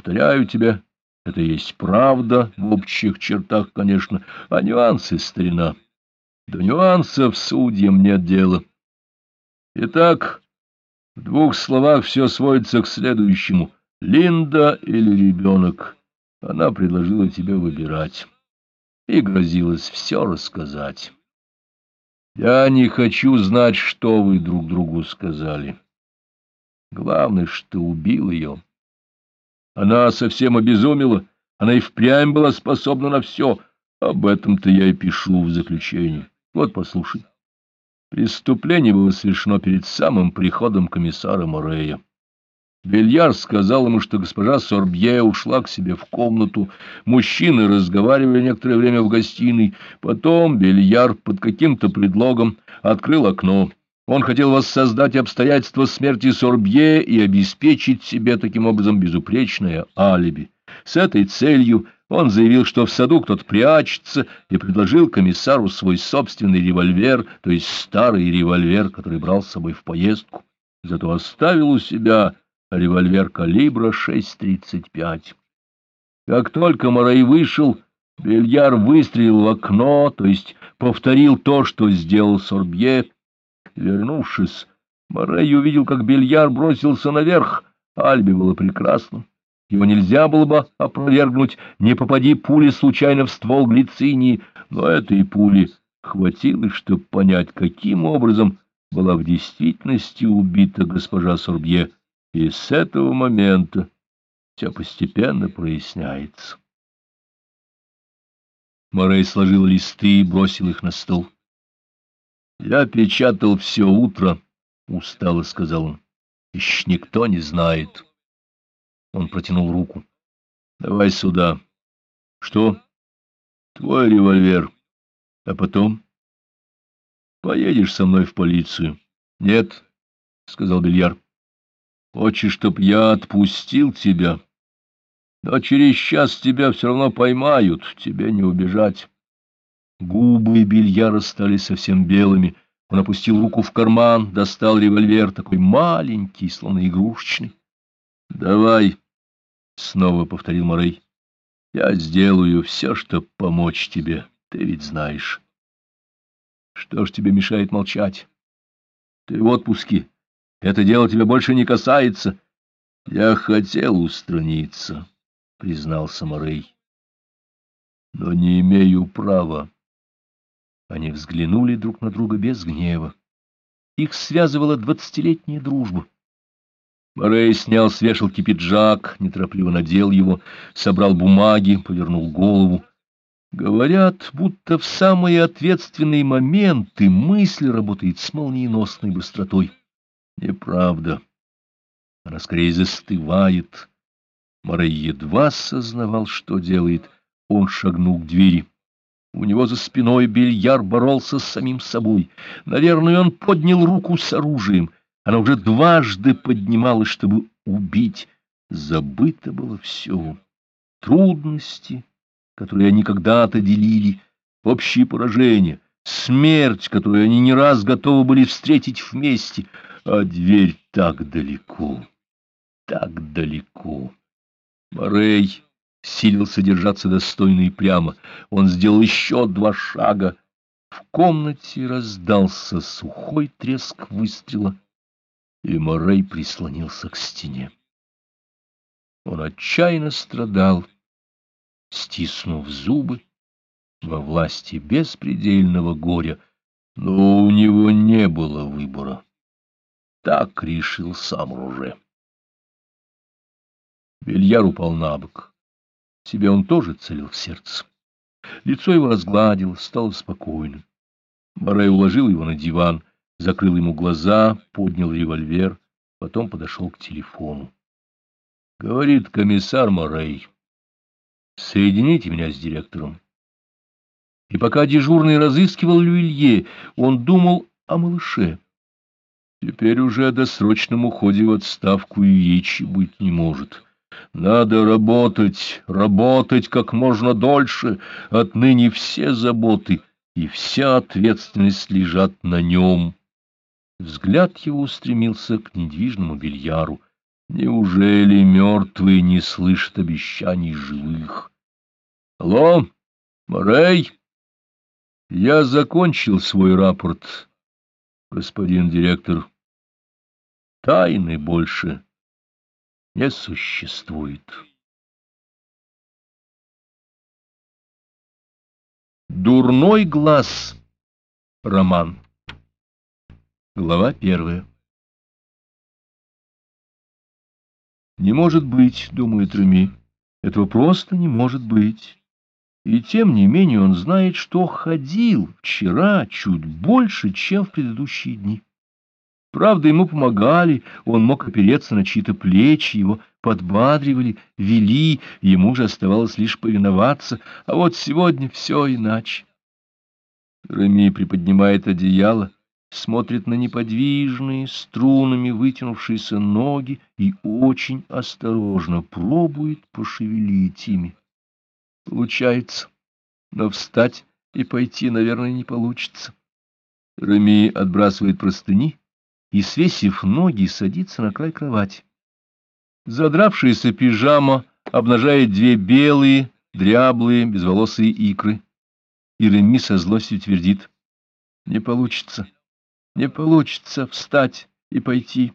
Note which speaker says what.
Speaker 1: Повторяю тебе, это есть правда в общих чертах, конечно, а нюансы — старина. До нюансов судьям нет дела. Итак, в двух словах все сводится к следующему. Линда или ребенок? Она предложила тебе выбирать и грозилась все рассказать. Я не хочу знать, что вы друг другу сказали. Главное, что убил ее. Она совсем обезумела, она и впрямь была способна на все. Об этом-то я и пишу в заключении. Вот послушай. Преступление было совершено перед самым приходом комиссара Морея. Бельяр сказал ему, что госпожа Сорбье ушла к себе в комнату. Мужчины разговаривали некоторое время в гостиной. Потом Бельяр под каким-то предлогом открыл окно. Он хотел воссоздать обстоятельства смерти Сорбье и обеспечить себе таким образом безупречное алиби. С этой целью он заявил, что в саду кто-то прячется, и предложил комиссару свой собственный револьвер, то есть старый револьвер, который брал с собой в поездку. Зато оставил у себя револьвер калибра 6.35. Как только Морей вышел, Бельяр выстрелил в окно, то есть повторил то, что сделал Сорбье. Вернувшись, Морей увидел, как Бельяр бросился наверх. Альби было прекрасно. Его нельзя было бы опровергнуть, не попади пули случайно в ствол глицинии, но этой пули хватило, чтобы понять, каким образом была в действительности убита госпожа Сорбье. И с этого момента все постепенно проясняется. Морей сложил листы и бросил их на стол. «Я печатал все утро», — устало сказал он. «Еще никто не знает». Он протянул руку. «Давай сюда». «Что?» «Твой револьвер. А потом?» «Поедешь со мной в полицию». «Нет», — сказал Бильяр. Хочешь, чтоб я отпустил тебя? Но через час тебя все равно поймают, тебе не убежать. Губы бильяра стали совсем белыми. Он опустил руку в карман, достал револьвер, такой маленький, словно игрушечный. — Давай, — снова повторил Морей, — я сделаю все, чтобы помочь тебе, ты ведь знаешь. Что ж тебе мешает молчать? Ты в отпуске. Это дело тебя больше не касается. — Я хотел устраниться, — признался Морей. — Но не имею права. Они взглянули друг на друга без гнева. Их связывала двадцатилетняя дружба. Морей снял с вешалки пиджак, неторопливо надел его, собрал бумаги, повернул голову. Говорят, будто в самые ответственные моменты мысль работает с молниеносной быстротой. Неправда. Она скорее застывает. Морей едва сознавал, что делает. Он шагнул к двери. У него за спиной бильяр боролся с самим собой. Наверное, он поднял руку с оружием. Она уже дважды поднималась, чтобы убить. Забыто было все. Трудности, которые они когда-то делили, общие поражения, смерть, которую они не раз готовы были встретить вместе — а дверь так далеко, так далеко. Морей силился держаться достойно и прямо. Он сделал еще два шага. В комнате раздался сухой треск выстрела, и Морей прислонился к стене. Он отчаянно страдал, стиснув зубы во власти беспредельного горя, но у него не было выбора. Так решил сам Руже. Бельяр упал на бок. Себе он тоже целил в сердце. Лицо его разгладил, стало спокойным. Морей уложил его на диван, закрыл ему глаза, поднял револьвер, потом подошел к телефону. Говорит комиссар Морей, соедините меня с директором. И пока дежурный разыскивал Люилье, он думал о малыше. Теперь уже о досрочном уходе в отставку и речи быть не может. Надо работать, работать как можно дольше. Отныне все заботы и вся ответственность лежат на нем. Взгляд его устремился к недвижному бильяру. Неужели мертвые не слышат обещаний живых? Алло, Морей? Я закончил свой рапорт, господин директор. Тайны больше не существует. Дурной глаз. Роман. Глава первая. Не может быть, думает Реми. Этого просто не может быть. И тем не менее он знает, что ходил вчера чуть больше, чем в предыдущие дни. Правда, ему помогали, он мог опереться на чьи-то плечи, его подбадривали, вели, ему же оставалось лишь повиноваться, а вот сегодня все иначе. Реми приподнимает одеяло, смотрит на неподвижные, струнами вытянувшиеся ноги и очень осторожно пробует пошевелить ими. Получается, но встать и пойти, наверное, не получится. Реми отбрасывает простыни и, свесив ноги, садится на край кровати. Задравшаяся пижама обнажает две белые, дряблые, безволосые икры. И Реми со злостью твердит. Не получится. Не получится встать и пойти.